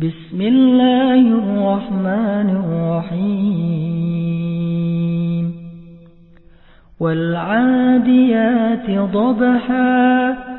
بسم الله الرحمن الرحيم. والعاديات ضبحا.